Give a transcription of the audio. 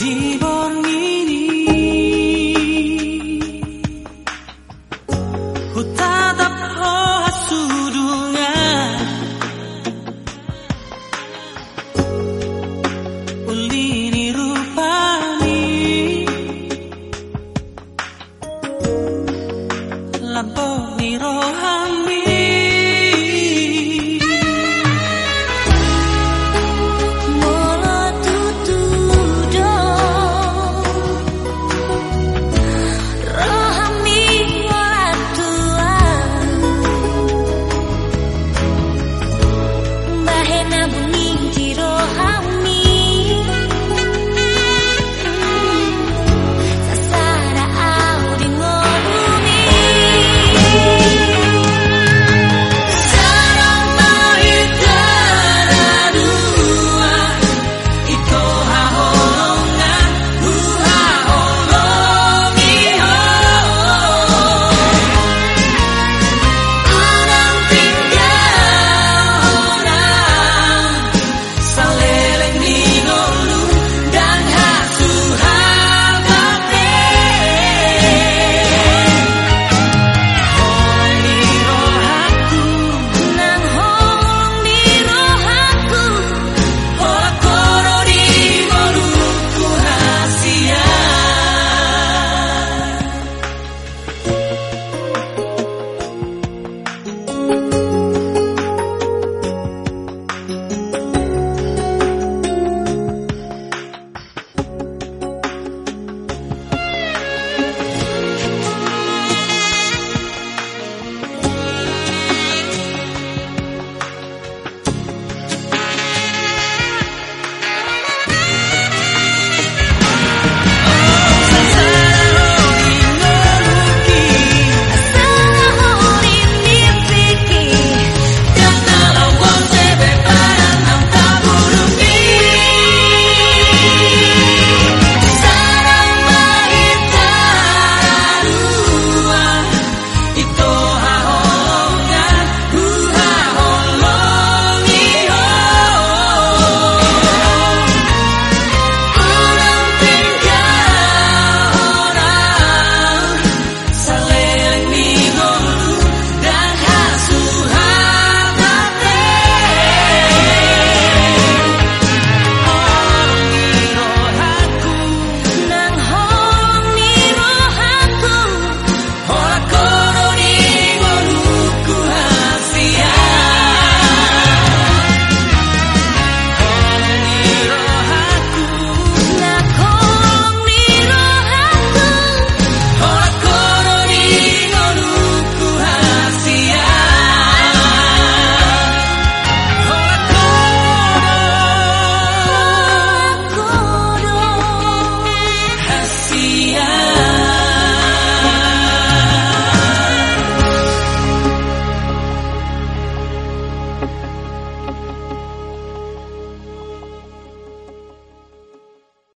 Medina.